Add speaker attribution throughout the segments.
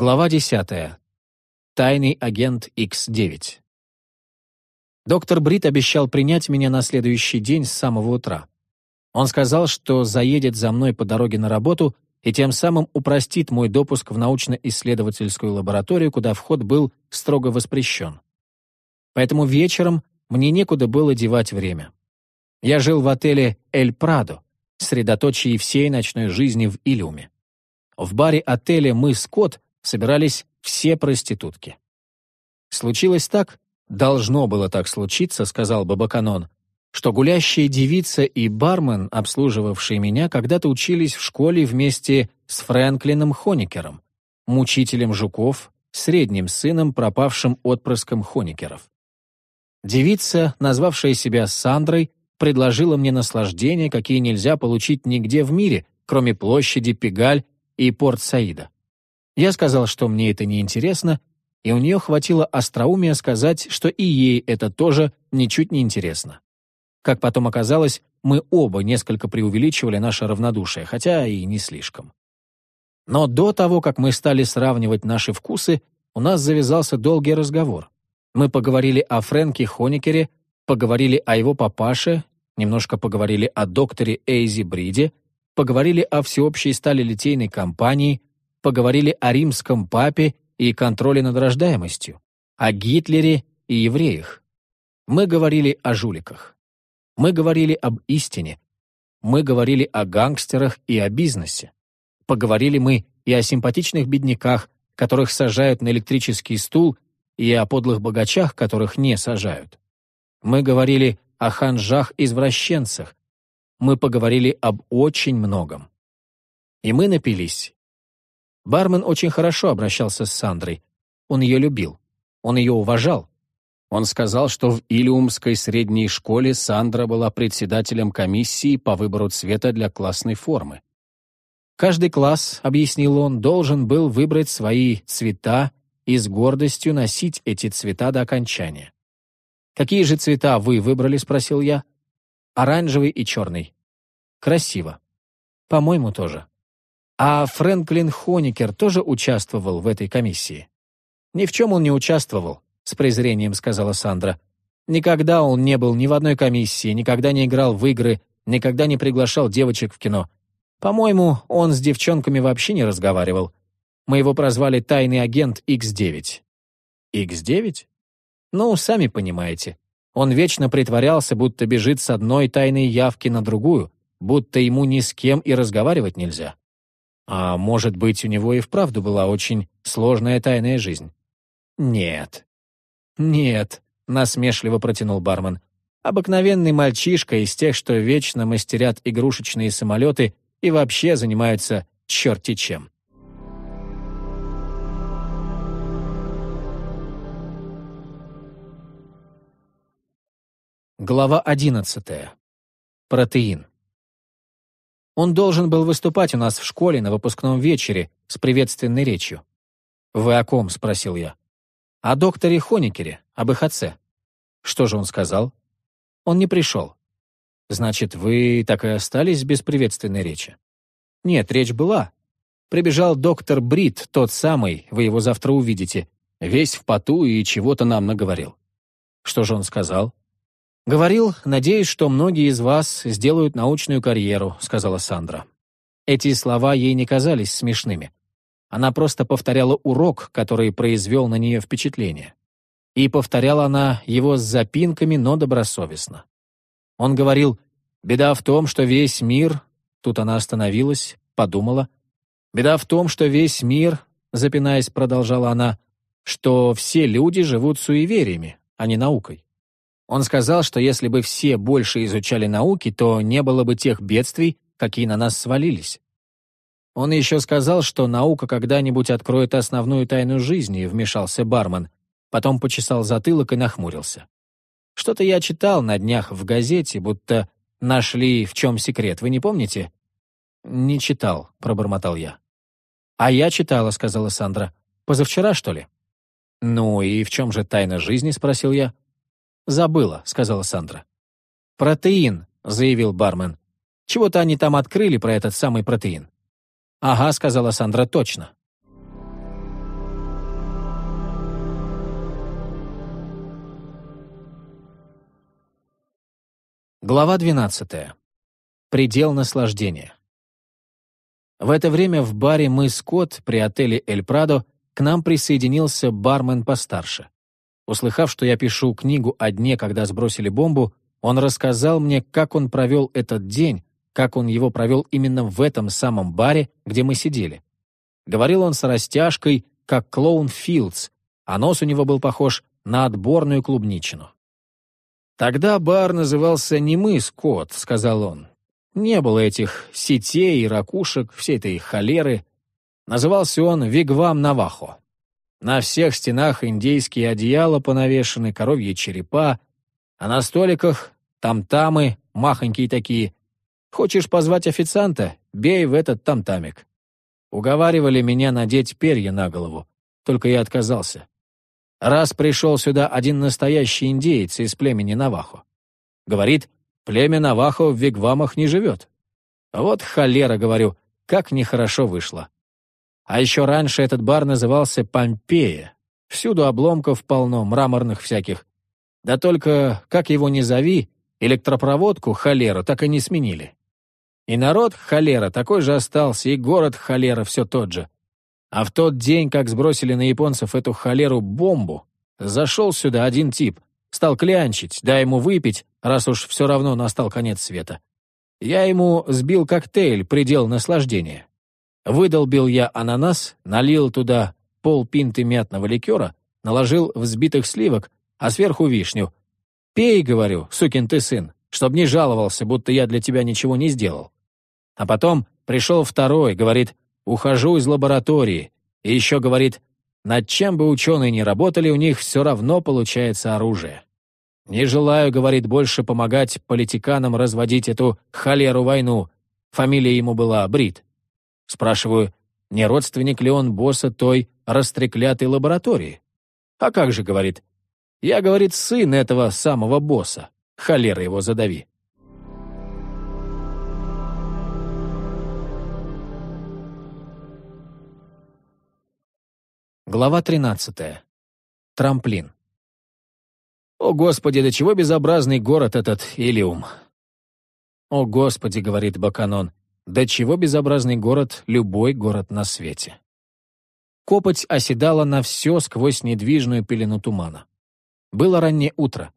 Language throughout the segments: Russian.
Speaker 1: Глава 10. Тайный агент X9. Доктор Брит обещал принять меня на следующий день с самого утра. Он сказал, что заедет за мной по дороге на работу и тем самым упростит мой допуск в научно-исследовательскую лабораторию, куда вход был строго воспрещен. Поэтому вечером мне некуда было девать время. Я жил в отеле «Эль Прадо», средоточии всей ночной жизни в Илиуме. В баре отеля «Мы Скотт» собирались все проститутки. Случилось так, должно было так случиться, сказал Бабаканон, что гулящая девица и бармен, обслуживавшие меня, когда-то учились в школе вместе с Фрэнклином Хоникером, мучителем жуков, средним сыном, пропавшим отпрыском Хоникеров. Девица, назвавшая себя Сандрой, предложила мне наслаждения, какие нельзя получить нигде в мире, кроме площади Пегаль и Порт-Саида. Я сказал, что мне это не интересно, и у нее хватило остроумия сказать, что и ей это тоже ничуть не интересно. Как потом оказалось, мы оба несколько преувеличивали наше равнодушие, хотя и не слишком. Но до того, как мы стали сравнивать наши вкусы, у нас завязался долгий разговор. Мы поговорили о Фрэнке Хоникере, поговорили о его папаше, немножко поговорили о докторе Эйзи Бриде, поговорили о всеобщей сталелитейной компании, поговорили о римском папе и контроле над рождаемостью, о Гитлере и евреях. Мы говорили о жуликах. Мы говорили об истине. Мы говорили о гангстерах и о бизнесе. Поговорили мы и о симпатичных бедняках, которых сажают на электрический стул, и о подлых богачах, которых не сажают. Мы говорили о ханжах-извращенцах. Мы поговорили об очень многом. И мы напились, Бармен очень хорошо обращался с Сандрой. Он ее любил. Он ее уважал. Он сказал, что в Илиумской средней школе Сандра была председателем комиссии по выбору цвета для классной формы. Каждый класс, объяснил он, должен был выбрать свои цвета и с гордостью носить эти цвета до окончания. «Какие же цвета вы выбрали?» — спросил я. «Оранжевый и черный». «Красиво». «По-моему, тоже». А Фрэнклин Хоникер тоже участвовал в этой комиссии? Ни в чем он не участвовал, с презрением сказала Сандра. Никогда он не был ни в одной комиссии, никогда не играл в игры, никогда не приглашал девочек в кино. По-моему, он с девчонками вообще не разговаривал. Мы его прозвали «Тайный агент X9». X9? Ну, сами понимаете. Он вечно притворялся, будто бежит с одной тайной явки на другую, будто ему ни с кем и разговаривать нельзя. А может быть, у него и вправду была очень сложная тайная жизнь? Нет. Нет, насмешливо протянул бармен. Обыкновенный мальчишка из тех, что вечно мастерят игрушечные самолеты и вообще занимаются черти чем. Глава одиннадцатая. Протеин. Он должен был выступать у нас в школе на выпускном вечере с приветственной речью. «Вы о ком?» — спросил я. «О докторе Хоникере, об их отце». «Что же он сказал?» «Он не пришел». «Значит, вы так и остались без приветственной речи?» «Нет, речь была. Прибежал доктор Брит, тот самый, вы его завтра увидите, весь в поту и чего-то нам наговорил». «Что же он сказал?» «Говорил, надеюсь, что многие из вас сделают научную карьеру», — сказала Сандра. Эти слова ей не казались смешными. Она просто повторяла урок, который произвел на нее впечатление. И повторяла она его с запинками, но добросовестно. Он говорил, «Беда в том, что весь мир...» Тут она остановилась, подумала. «Беда в том, что весь мир...» Запинаясь, продолжала она, «что все люди живут суевериями, а не наукой. Он сказал, что если бы все больше изучали науки, то не было бы тех бедствий, какие на нас свалились. Он еще сказал, что наука когда-нибудь откроет основную тайну жизни, вмешался бармен, потом почесал затылок и нахмурился. Что-то я читал на днях в газете, будто нашли в чем секрет, вы не помните? Не читал, пробормотал я. А я читала, сказала Сандра. Позавчера, что ли? Ну и в чем же тайна жизни, спросил я. «Забыла», — сказала Сандра. «Протеин», — заявил бармен. «Чего-то они там открыли про этот самый протеин». «Ага», — сказала Сандра, — «точно». Глава 12. Предел наслаждения. В это время в баре «Мы Скотт» при отеле «Эль Прадо» к нам присоединился бармен постарше. Услыхав, что я пишу книгу о дне, когда сбросили бомбу, он рассказал мне, как он провел этот день, как он его провел именно в этом самом баре, где мы сидели. Говорил он с растяжкой, как клоун Филдс, а нос у него был похож на отборную клубничину. «Тогда бар назывался не мы, Скотт», — сказал он. «Не было этих сетей и ракушек, всей этой холеры. Назывался он Вигвам Навахо. На всех стенах индейские одеяла понавешены, коровьи черепа, а на столиках там-тамы, махонькие такие. Хочешь позвать официанта? Бей в этот там-тамик. Уговаривали меня надеть перья на голову, только я отказался. Раз пришел сюда один настоящий индеец из племени Навахо. Говорит, племя Навахо в вигвамах не живет. Вот холера, говорю, как нехорошо вышло. А еще раньше этот бар назывался Помпея. Всюду обломков полно, мраморных всяких. Да только, как его ни зови, электропроводку холеру так и не сменили. И народ холера такой же остался, и город холера все тот же. А в тот день, как сбросили на японцев эту холеру бомбу, зашел сюда один тип, стал клянчить, дай ему выпить, раз уж все равно настал конец света. Я ему сбил коктейль, предел наслаждения. Выдолбил я ананас, налил туда полпинты мятного ликера, наложил взбитых сливок, а сверху вишню. «Пей, — говорю, сукин ты сын, чтоб не жаловался, будто я для тебя ничего не сделал». А потом пришел второй, говорит, ухожу из лаборатории. И еще говорит, над чем бы ученые ни работали, у них все равно получается оружие. Не желаю, говорит, больше помогать политиканам разводить эту холеру войну. Фамилия ему была Брит. Спрашиваю, не родственник ли он босса той растреклятой лаборатории? А как же, говорит, я, говорит, сын этого самого босса. Холера его задави. Глава 13. Трамплин. «О, Господи, до чего безобразный город этот Илиум!» «О, Господи, — говорит Баканон, — до чего безобразный город любой город на свете!» Копоть оседала на все сквозь недвижную пелену тумана. Было раннее утро.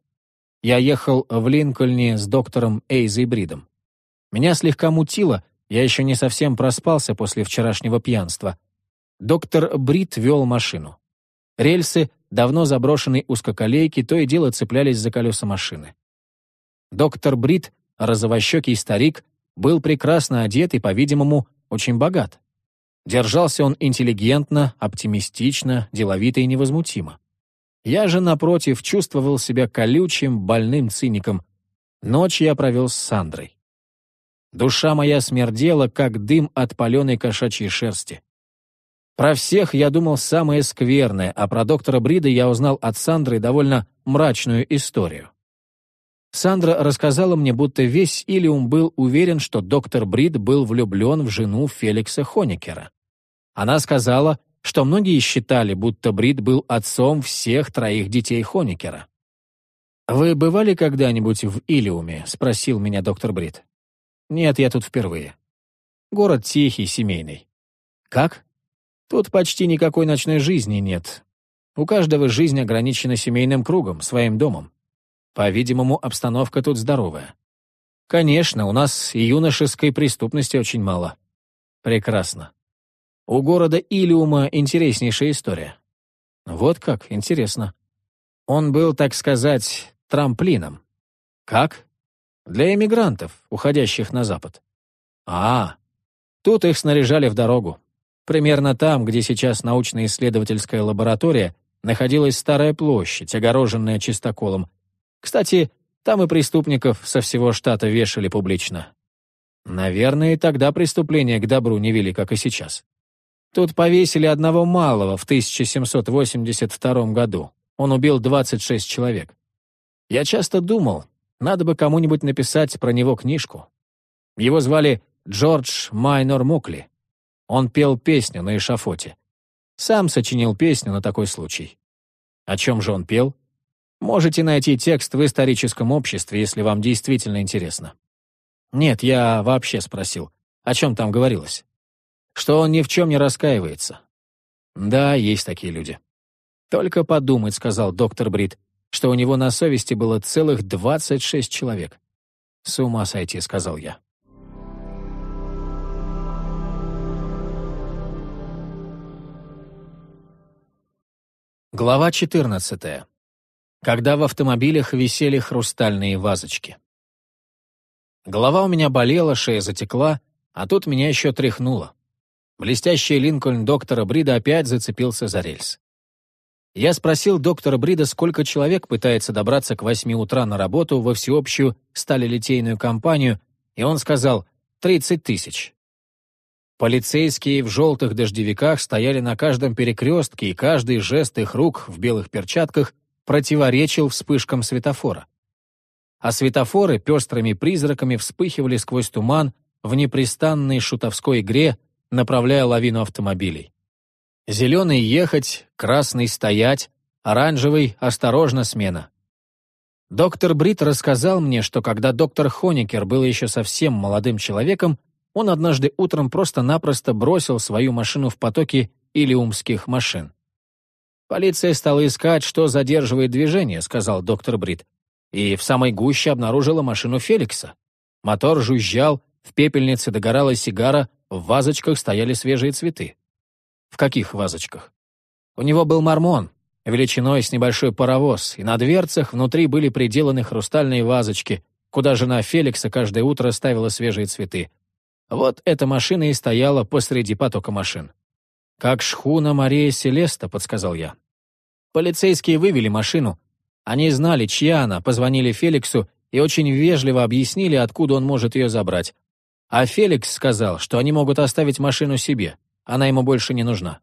Speaker 1: Я ехал в Линкольне с доктором Эйзой Бридом. Меня слегка мутило, я еще не совсем проспался после вчерашнего пьянства — Доктор Брит вел машину. Рельсы, давно заброшенной узкоколейки, то и дело цеплялись за колеса машины. Доктор Брит, розовощекий старик, был прекрасно одет и, по-видимому, очень богат. Держался он интеллигентно, оптимистично, деловито и невозмутимо. Я же, напротив, чувствовал себя колючим, больным циником. Ночь я провел с Сандрой. Душа моя смердела, как дым от паленой кошачьей шерсти. Про всех я думал самое скверное, а про доктора Брида я узнал от Сандры довольно мрачную историю. Сандра рассказала мне, будто весь Илиум был уверен, что доктор Брид был влюблен в жену Феликса Хоникера. Она сказала, что многие считали, будто Брид был отцом всех троих детей Хоникера. «Вы бывали когда-нибудь в Илиуме?» — спросил меня доктор Брид. «Нет, я тут впервые. Город тихий, семейный». «Как?» Тут почти никакой ночной жизни нет. У каждого жизнь ограничена семейным кругом, своим домом. По-видимому, обстановка тут здоровая. Конечно, у нас и юношеской преступности очень мало. Прекрасно. У города Илиума интереснейшая история. Вот как, интересно. Он был, так сказать, трамплином. Как? Для эмигрантов, уходящих на запад. А, тут их снаряжали в дорогу. Примерно там, где сейчас научно-исследовательская лаборатория, находилась старая площадь, огороженная чистоколом. Кстати, там и преступников со всего штата вешали публично. Наверное, и тогда преступления к добру не вели, как и сейчас. Тут повесили одного малого в 1782 году. Он убил 26 человек. Я часто думал, надо бы кому-нибудь написать про него книжку. Его звали Джордж Майнор Мукли. Он пел песню на эшафоте. Сам сочинил песню на такой случай. О чем же он пел? Можете найти текст в историческом обществе, если вам действительно интересно. Нет, я вообще спросил, о чем там говорилось. Что он ни в чем не раскаивается. Да, есть такие люди. Только подумать, сказал доктор Брит, что у него на совести было целых 26 человек. С ума сойти, сказал я. Глава 14. Когда в автомобилях висели хрустальные вазочки. Голова у меня болела, шея затекла, а тут меня еще тряхнуло. Блестящий Линкольн доктора Брида опять зацепился за рельс. Я спросил доктора Брида, сколько человек пытается добраться к восьми утра на работу во всеобщую сталелитейную компанию, и он сказал «тридцать тысяч». Полицейские в желтых дождевиках стояли на каждом перекрестке, и каждый жест их рук в белых перчатках противоречил вспышкам светофора. А светофоры пестрыми призраками вспыхивали сквозь туман в непрестанной шутовской игре, направляя лавину автомобилей. Зеленый ехать, красный стоять, оранжевый осторожно смена. Доктор Брит рассказал мне, что когда доктор Хоникер был еще совсем молодым человеком, он однажды утром просто-напросто бросил свою машину в потоке илиумских машин. «Полиция стала искать, что задерживает движение», — сказал доктор Брит, и в самой гуще обнаружила машину Феликса. Мотор жужжал, в пепельнице догорала сигара, в вазочках стояли свежие цветы. В каких вазочках? У него был мормон, величиной с небольшой паровоз, и на дверцах внутри были приделаны хрустальные вазочки, куда жена Феликса каждое утро ставила свежие цветы. Вот эта машина и стояла посреди потока машин. «Как шхуна Мария Селеста», — подсказал я. Полицейские вывели машину. Они знали, чья она, позвонили Феликсу и очень вежливо объяснили, откуда он может ее забрать. А Феликс сказал, что они могут оставить машину себе, она ему больше не нужна.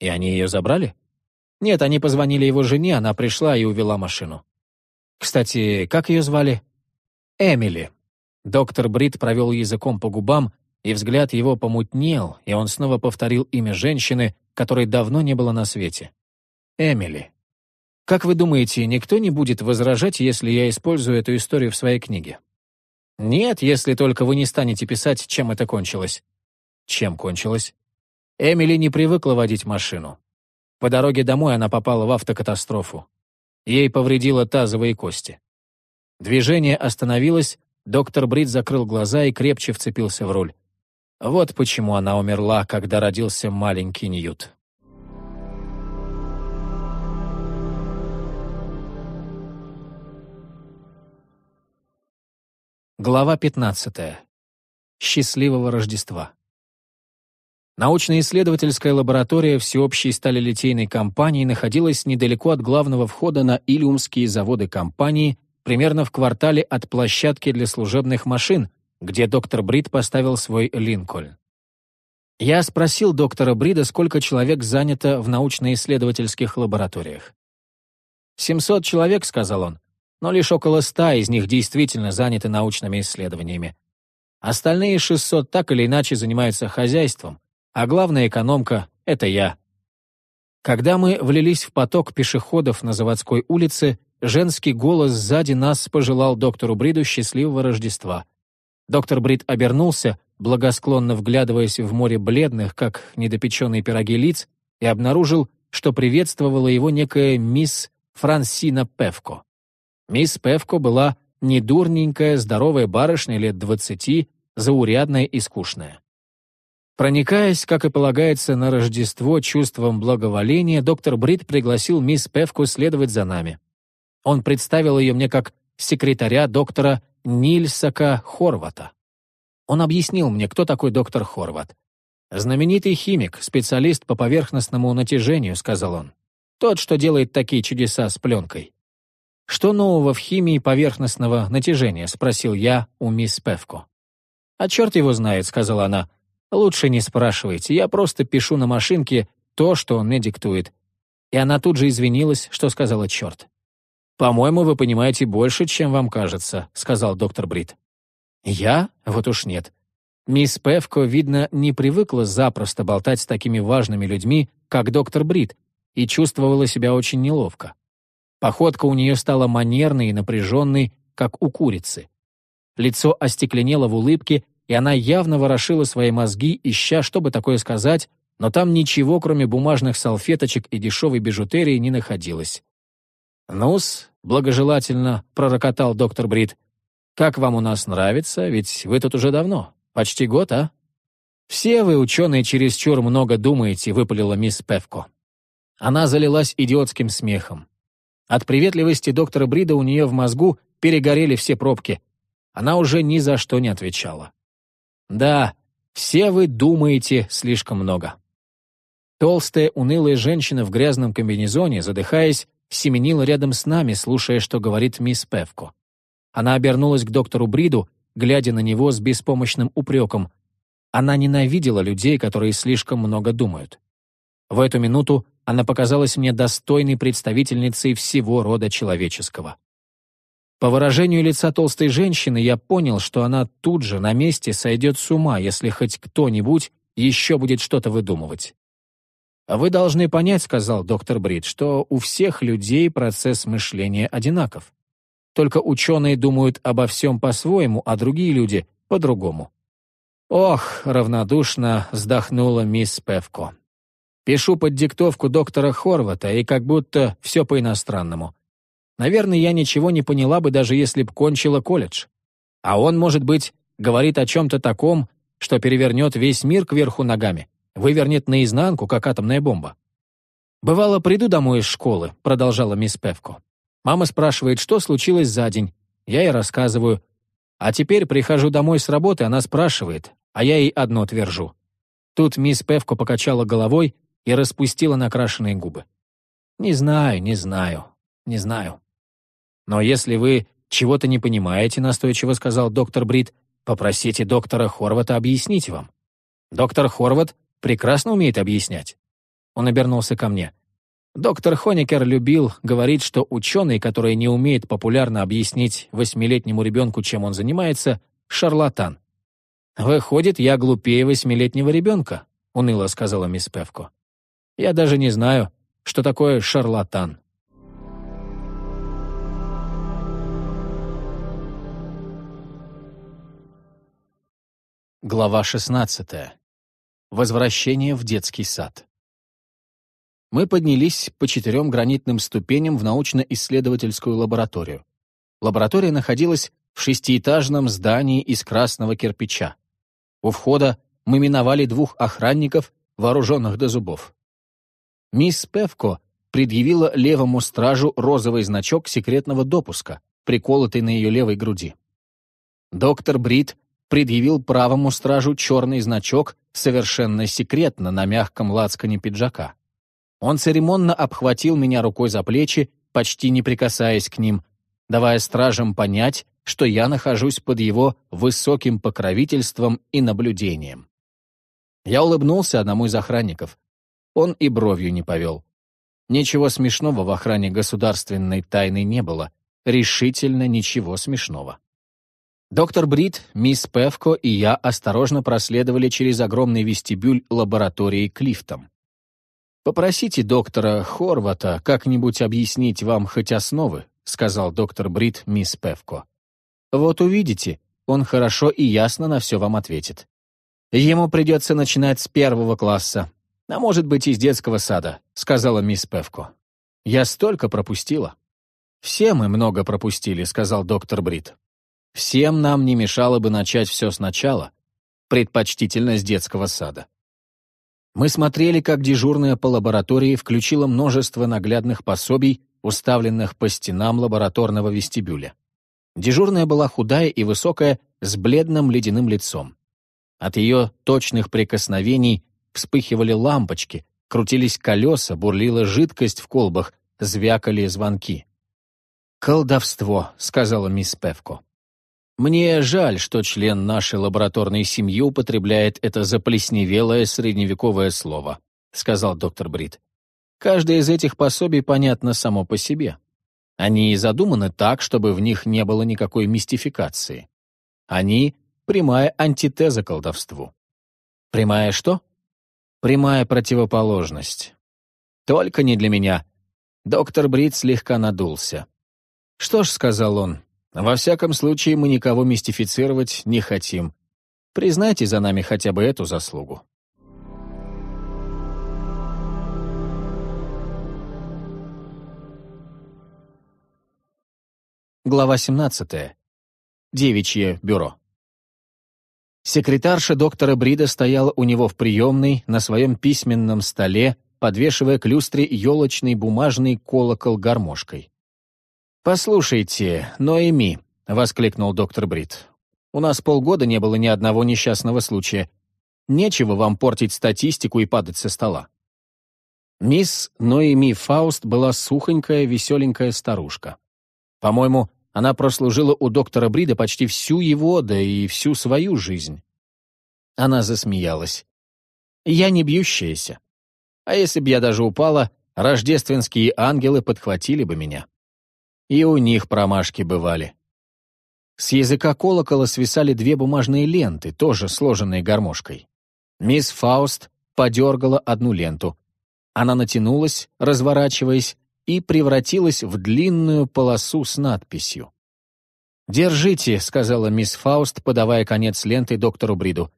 Speaker 1: И они ее забрали? Нет, они позвонили его жене, она пришла и увела машину. Кстати, как ее звали? Эмили. Доктор Брит провел языком по губам, и взгляд его помутнел, и он снова повторил имя женщины, которой давно не было на свете. Эмили. Как вы думаете, никто не будет возражать, если я использую эту историю в своей книге? Нет, если только вы не станете писать, чем это кончилось. Чем кончилось? Эмили не привыкла водить машину. По дороге домой она попала в автокатастрофу. Ей повредило тазовые кости. Движение остановилось, Доктор Брит закрыл глаза и крепче вцепился в руль. Вот почему она умерла, когда родился маленький Ньют. Глава 15. Счастливого Рождества. Научно-исследовательская лаборатория всеобщей сталелитейной компании находилась недалеко от главного входа на Илиумские заводы компании примерно в квартале от площадки для служебных машин, где доктор Брид поставил свой Линкольн. Я спросил доктора Брида, сколько человек занято в научно-исследовательских лабораториях. «700 человек», — сказал он, «но лишь около ста из них действительно заняты научными исследованиями. Остальные 600 так или иначе занимаются хозяйством, а главная экономка — это я». Когда мы влились в поток пешеходов на заводской улице, Женский голос сзади нас пожелал доктору Бриду счастливого Рождества. Доктор Брид обернулся, благосклонно вглядываясь в море бледных, как недопеченные пироги лиц, и обнаружил, что приветствовала его некая мисс Франсина Певко. Мисс Певко была недурненькая, здоровая барышня лет двадцати, заурядная и скучная. Проникаясь, как и полагается, на Рождество чувством благоволения, доктор Брид пригласил мисс Певку следовать за нами. Он представил ее мне как секретаря доктора Нильсака Хорвата. Он объяснил мне, кто такой доктор Хорват. «Знаменитый химик, специалист по поверхностному натяжению», — сказал он. «Тот, что делает такие чудеса с пленкой». «Что нового в химии поверхностного натяжения?» — спросил я у мисс Певко. «А черт его знает», — сказала она. «Лучше не спрашивайте, я просто пишу на машинке то, что он мне диктует». И она тут же извинилась, что сказала черт. «По-моему, вы понимаете больше, чем вам кажется», — сказал доктор Брит. «Я? Вот уж нет. Мисс Певко, видно, не привыкла запросто болтать с такими важными людьми, как доктор Брит, и чувствовала себя очень неловко. Походка у нее стала манерной и напряженной, как у курицы. Лицо остекленело в улыбке, и она явно ворошила свои мозги, ища, чтобы такое сказать, но там ничего, кроме бумажных салфеточек и дешевой бижутерии, не находилось. «Ну-с», — благожелательно пророкотал доктор Брит, «как вам у нас нравится, ведь вы тут уже давно, почти год, а?» «Все вы, ученые, чересчур много думаете», — выпалила мисс Певко. Она залилась идиотским смехом. От приветливости доктора Брида у нее в мозгу перегорели все пробки. Она уже ни за что не отвечала. «Да, все вы думаете слишком много». Толстая, унылая женщина в грязном комбинезоне, задыхаясь, семенила рядом с нами, слушая, что говорит мисс Певко. Она обернулась к доктору Бриду, глядя на него с беспомощным упреком. Она ненавидела людей, которые слишком много думают. В эту минуту она показалась мне достойной представительницей всего рода человеческого. По выражению лица толстой женщины я понял, что она тут же на месте сойдет с ума, если хоть кто-нибудь еще будет что-то выдумывать. «Вы должны понять, — сказал доктор Брид, — что у всех людей процесс мышления одинаков. Только ученые думают обо всем по-своему, а другие люди — по-другому». «Ох!» — равнодушно вздохнула мисс Певко. «Пишу под диктовку доктора Хорвата, и как будто все по-иностранному. Наверное, я ничего не поняла бы, даже если б кончила колледж. А он, может быть, говорит о чем-то таком, что перевернет весь мир кверху ногами вывернет наизнанку, как атомная бомба. «Бывало, приду домой из школы», — продолжала мисс Певко. Мама спрашивает, что случилось за день. Я ей рассказываю. А теперь прихожу домой с работы, она спрашивает, а я ей одно твержу. Тут мисс Певко покачала головой и распустила накрашенные губы. «Не знаю, не знаю, не знаю». «Но если вы чего-то не понимаете», — настойчиво сказал доктор Брит, «попросите доктора Хорвата объяснить вам. Доктор Хорват прекрасно умеет объяснять». Он обернулся ко мне. Доктор Хоникер любил говорить, что ученый, который не умеет популярно объяснить восьмилетнему ребенку, чем он занимается, шарлатан. «Выходит, я глупее восьмилетнего ребенка», — уныло сказала мисс Певко. «Я даже не знаю, что такое шарлатан». Глава шестнадцатая. Возвращение в детский сад. Мы поднялись по четырем гранитным ступеням в научно-исследовательскую лабораторию. Лаборатория находилась в шестиэтажном здании из красного кирпича. У входа мы миновали двух охранников, вооруженных до зубов. Мисс Певко предъявила левому стражу розовый значок секретного допуска, приколотый на ее левой груди. Доктор Брит предъявил правому стражу черный значок совершенно секретно на мягком лацкане пиджака. Он церемонно обхватил меня рукой за плечи, почти не прикасаясь к ним, давая стражам понять, что я нахожусь под его высоким покровительством и наблюдением. Я улыбнулся одному из охранников. Он и бровью не повел. Ничего смешного в охране государственной тайны не было. Решительно ничего смешного. Доктор Брит, мисс Певко и я осторожно проследовали через огромный вестибюль лаборатории к лифтам. «Попросите доктора Хорвата как-нибудь объяснить вам хоть основы», сказал доктор Брит мисс Певко. «Вот увидите, он хорошо и ясно на все вам ответит. Ему придется начинать с первого класса, а может быть, из детского сада», сказала мисс Певко. «Я столько пропустила». «Все мы много пропустили», сказал доктор Брит. Всем нам не мешало бы начать все сначала, предпочтительно с детского сада. Мы смотрели, как дежурная по лаборатории включила множество наглядных пособий, уставленных по стенам лабораторного вестибюля. Дежурная была худая и высокая, с бледным ледяным лицом. От ее точных прикосновений вспыхивали лампочки, крутились колеса, бурлила жидкость в колбах, звякали звонки. «Колдовство», — сказала мисс Певко. Мне жаль, что член нашей лабораторной семьи употребляет это заплесневелое средневековое слово, сказал доктор Брит. Каждое из этих пособий понятно само по себе. Они задуманы так, чтобы в них не было никакой мистификации. Они — прямая антитеза колдовству. Прямая что? Прямая противоположность. Только не для меня. Доктор Брит слегка надулся. «Что ж», — сказал он, — «во всяком случае мы никого мистифицировать не хотим. Признайте за нами хотя бы эту заслугу». Глава 17. Девичье бюро. Секретарша доктора Брида стояла у него в приемной на своем письменном столе, подвешивая к люстре елочный бумажный колокол гармошкой. «Послушайте, Ноэми», — воскликнул доктор Брид, — «у нас полгода не было ни одного несчастного случая. Нечего вам портить статистику и падать со стола». Мисс Ноэми Фауст была сухонькая, веселенькая старушка. По-моему, она прослужила у доктора Брида почти всю его, да и всю свою жизнь. Она засмеялась. «Я не бьющаяся. А если б я даже упала, рождественские ангелы подхватили бы меня. И у них промашки бывали». С языка колокола свисали две бумажные ленты, тоже сложенные гармошкой. Мисс Фауст подергала одну ленту. Она натянулась, разворачиваясь, и превратилась в длинную полосу с надписью. «Держите», — сказала мисс Фауст, подавая конец ленты доктору Бриду.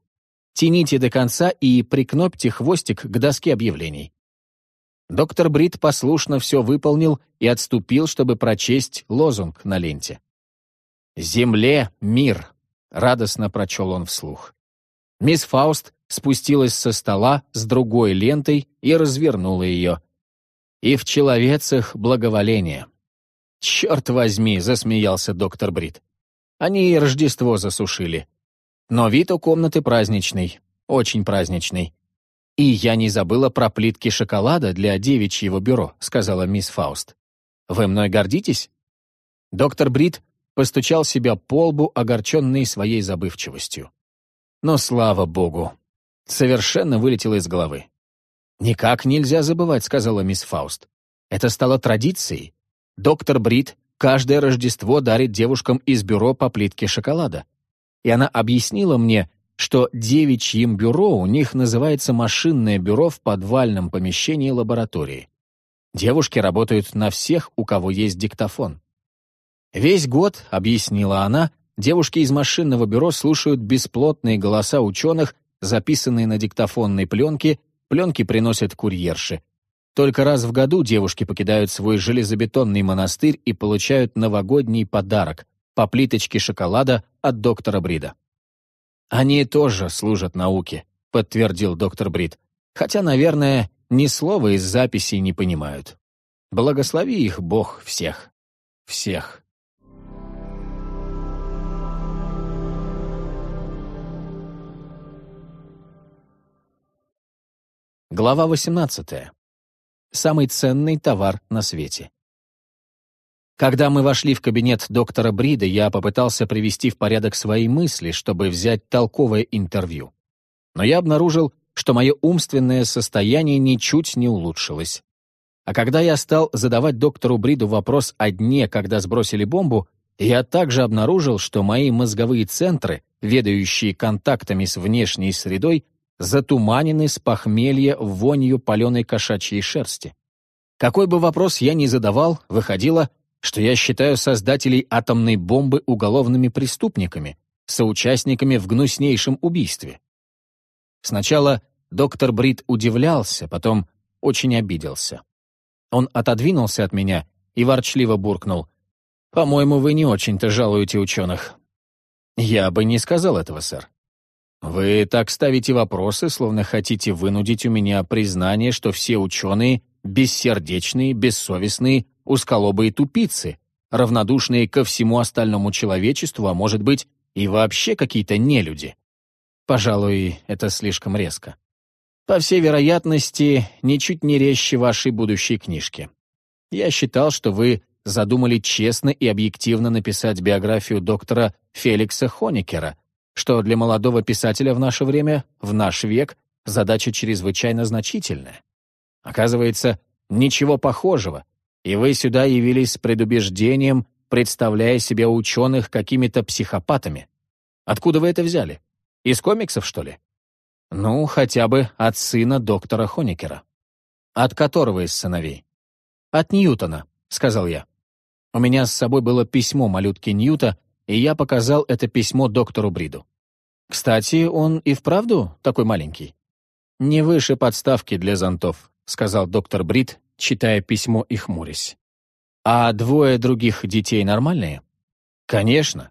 Speaker 1: «Тяните до конца и прикнопьте хвостик к доске объявлений». Доктор Брид послушно все выполнил и отступил, чтобы прочесть лозунг на ленте. «Земле мир», — радостно прочел он вслух. Мисс Фауст спустилась со стола с другой лентой и развернула ее и в человецах благоволение. «Черт возьми!» — засмеялся доктор Брит. «Они и Рождество засушили. Но вид у комнаты праздничный, очень праздничный. И я не забыла про плитки шоколада для девичьего бюро», — сказала мисс Фауст. «Вы мной гордитесь?» Доктор Брит постучал себя по лбу, огорченный своей забывчивостью. Но слава богу, совершенно вылетело из головы. «Никак нельзя забывать», — сказала мисс Фауст. «Это стало традицией. Доктор Брит каждое Рождество дарит девушкам из бюро по плитке шоколада. И она объяснила мне, что девичьим бюро у них называется машинное бюро в подвальном помещении лаборатории. Девушки работают на всех, у кого есть диктофон. Весь год, объяснила она, девушки из машинного бюро слушают бесплотные голоса ученых, записанные на диктофонной пленке Пленки приносят курьерши. Только раз в году девушки покидают свой железобетонный монастырь и получают новогодний подарок по плиточке шоколада от доктора Брида. «Они тоже служат науке», — подтвердил доктор Брид. «Хотя, наверное, ни слова из записей не понимают. Благослови их Бог всех. Всех». Глава 18. Самый ценный товар на свете. Когда мы вошли в кабинет доктора Брида, я попытался привести в порядок свои мысли, чтобы взять толковое интервью. Но я обнаружил, что мое умственное состояние ничуть не улучшилось. А когда я стал задавать доктору Бриду вопрос о дне, когда сбросили бомбу, я также обнаружил, что мои мозговые центры, ведающие контактами с внешней средой, затуманены с похмелья вонью паленой кошачьей шерсти. Какой бы вопрос я ни задавал, выходило, что я считаю создателей атомной бомбы уголовными преступниками, соучастниками в гнуснейшем убийстве. Сначала доктор Брит удивлялся, потом очень обиделся. Он отодвинулся от меня и ворчливо буркнул. «По-моему, вы не очень-то жалуете ученых». «Я бы не сказал этого, сэр. Вы так ставите вопросы, словно хотите вынудить у меня признание, что все ученые — бессердечные, бессовестные, узколобые тупицы, равнодушные ко всему остальному человечеству, а может быть, и вообще какие-то нелюди. Пожалуй, это слишком резко. По всей вероятности, ничуть не резче вашей будущей книжки. Я считал, что вы задумали честно и объективно написать биографию доктора Феликса Хоникера, что для молодого писателя в наше время, в наш век, задача чрезвычайно значительная. Оказывается, ничего похожего, и вы сюда явились с предубеждением, представляя себе ученых какими-то психопатами. Откуда вы это взяли? Из комиксов, что ли? Ну, хотя бы от сына доктора Хоникера. От которого из сыновей? «От Ньютона», — сказал я. У меня с собой было письмо малютки Ньюта, и я показал это письмо доктору Бриду. «Кстати, он и вправду такой маленький?» «Не выше подставки для зонтов», — сказал доктор Брид, читая письмо и хмурясь. «А двое других детей нормальные?» «Конечно.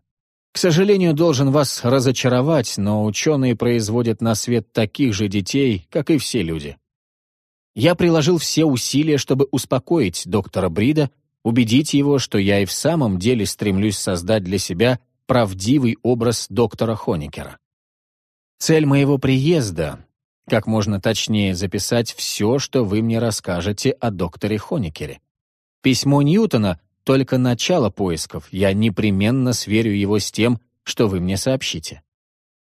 Speaker 1: К сожалению, должен вас разочаровать, но ученые производят на свет таких же детей, как и все люди». Я приложил все усилия, чтобы успокоить доктора Брида, убедить его, что я и в самом деле стремлюсь создать для себя правдивый образ доктора Хоникера. Цель моего приезда — как можно точнее записать все, что вы мне расскажете о докторе Хоникере. Письмо Ньютона — только начало поисков, я непременно сверю его с тем, что вы мне сообщите.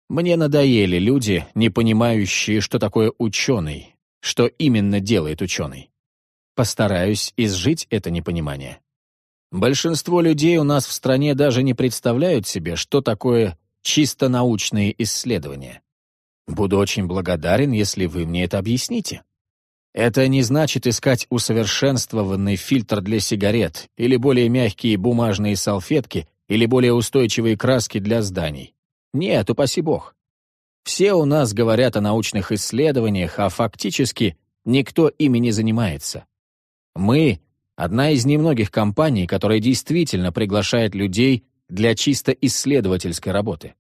Speaker 1: Мне надоели люди, не понимающие, что такое ученый, что именно делает ученый. Постараюсь изжить это непонимание. Большинство людей у нас в стране даже не представляют себе, что такое чисто научные исследования. Буду очень благодарен, если вы мне это объясните. Это не значит искать усовершенствованный фильтр для сигарет или более мягкие бумажные салфетки или более устойчивые краски для зданий. Нет, упаси бог. Все у нас говорят о научных исследованиях, а фактически никто ими не занимается. Мы — одна из немногих компаний, которая действительно приглашает людей для чисто исследовательской работы.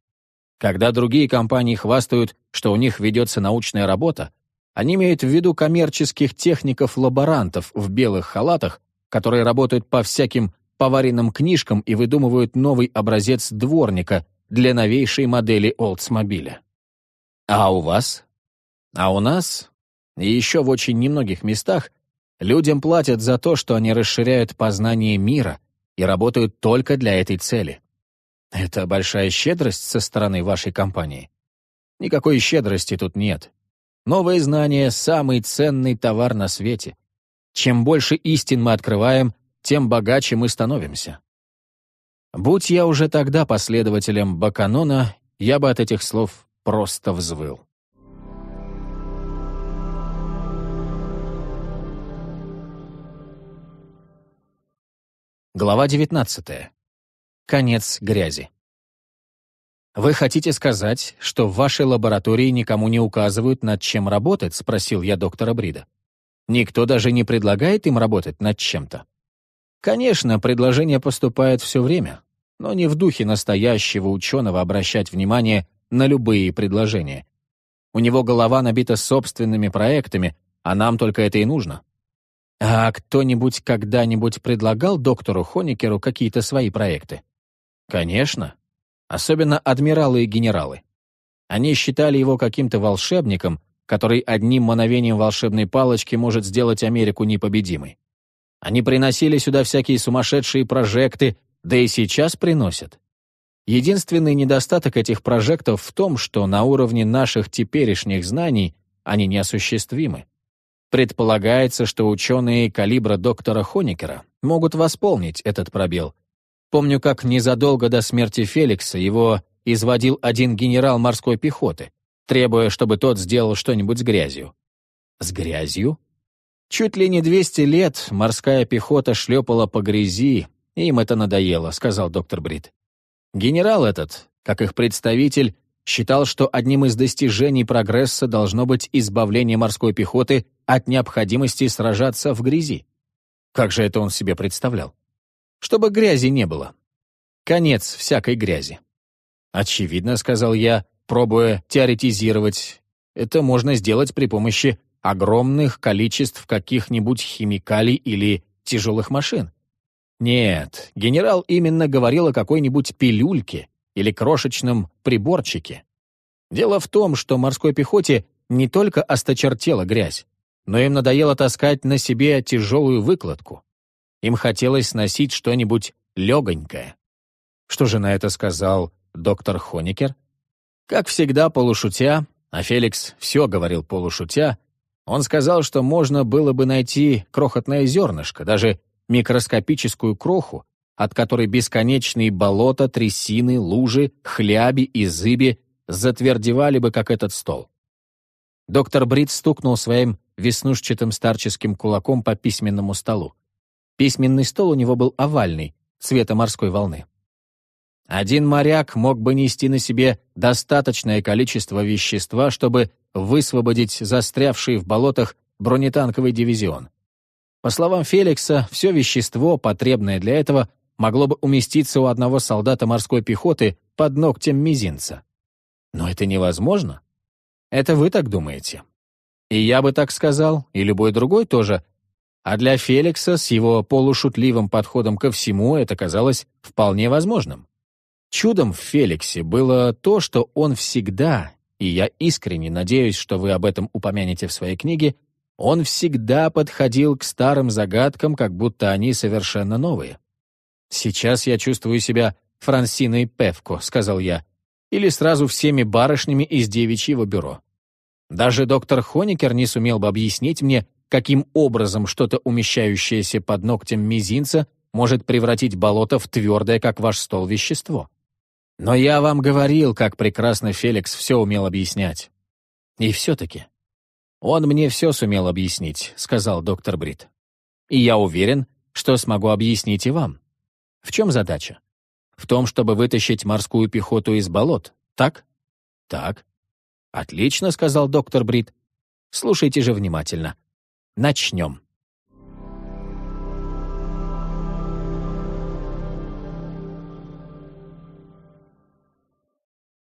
Speaker 1: Когда другие компании хвастают, что у них ведется научная работа, они имеют в виду коммерческих техников-лаборантов в белых халатах, которые работают по всяким поваренным книжкам и выдумывают новый образец дворника для новейшей модели Oldsmobile. А у вас? А у нас? И еще в очень немногих местах людям платят за то, что они расширяют познание мира и работают только для этой цели. Это большая щедрость со стороны вашей компании. Никакой щедрости тут нет. Новые знания — самый ценный товар на свете. Чем больше истин мы открываем, тем богаче мы становимся. Будь я уже тогда последователем Баканона, я бы от этих слов просто взвыл. Глава 19. Конец грязи. «Вы хотите сказать, что в вашей лаборатории никому не указывают, над чем работать?» — спросил я доктора Брида. «Никто даже не предлагает им работать над чем-то?» Конечно, предложения поступают все время, но не в духе настоящего ученого обращать внимание на любые предложения. У него голова набита собственными проектами, а нам только это и нужно. А кто-нибудь когда-нибудь предлагал доктору Хоникеру какие-то свои проекты? Конечно. Особенно адмиралы и генералы. Они считали его каким-то волшебником, который одним мановением волшебной палочки может сделать Америку непобедимой. Они приносили сюда всякие сумасшедшие прожекты, да и сейчас приносят. Единственный недостаток этих прожектов в том, что на уровне наших теперешних знаний они неосуществимы. Предполагается, что ученые калибра доктора Хоникера могут восполнить этот пробел. Помню, как незадолго до смерти Феликса его изводил один генерал морской пехоты, требуя, чтобы тот сделал что-нибудь с грязью. С грязью? Чуть ли не 200 лет морская пехота шлепала по грязи, и им это надоело, сказал доктор Брит. Генерал этот, как их представитель, считал, что одним из достижений прогресса должно быть избавление морской пехоты от необходимости сражаться в грязи. Как же это он себе представлял? Чтобы грязи не было. Конец всякой грязи. Очевидно, сказал я, пробуя теоретизировать, это можно сделать при помощи огромных количеств каких-нибудь химикалий или тяжелых машин. Нет, генерал именно говорил о какой-нибудь пилюльке или крошечном приборчике. Дело в том, что морской пехоте не только осточертела грязь, но им надоело таскать на себе тяжелую выкладку. Им хотелось носить что-нибудь легонькое. Что же на это сказал доктор Хоникер? Как всегда, полушутя, а Феликс все говорил полушутя, он сказал, что можно было бы найти крохотное зернышко, даже микроскопическую кроху, от которой бесконечные болота, трясины, лужи, хляби и зыби затвердевали бы, как этот стол. Доктор Брит стукнул своим веснушчатым старческим кулаком по письменному столу. Письменный стол у него был овальный, цвета морской волны. Один моряк мог бы нести на себе достаточное количество вещества, чтобы высвободить застрявший в болотах бронетанковый дивизион. По словам Феликса, все вещество, потребное для этого, могло бы уместиться у одного солдата морской пехоты под ногтем мизинца. Но это невозможно. Это вы так думаете. И я бы так сказал, и любой другой тоже. А для Феликса с его полушутливым подходом ко всему это казалось вполне возможным. Чудом в Феликсе было то, что он всегда, и я искренне надеюсь, что вы об этом упомянете в своей книге, он всегда подходил к старым загадкам, как будто они совершенно новые. «Сейчас я чувствую себя Франсиной Певко», — сказал я, или сразу всеми барышнями из девичьего бюро. Даже доктор Хоникер не сумел бы объяснить мне, каким образом что-то умещающееся под ногтем мизинца может превратить болото в твердое, как ваш стол, вещество. Но я вам говорил, как прекрасно Феликс все умел объяснять. И все-таки. Он мне все сумел объяснить, сказал доктор Брит. И я уверен, что смогу объяснить и вам. В чем задача? В том, чтобы вытащить морскую пехоту из болот, так? Так. Отлично, сказал доктор Брит. Слушайте же внимательно. Начнем.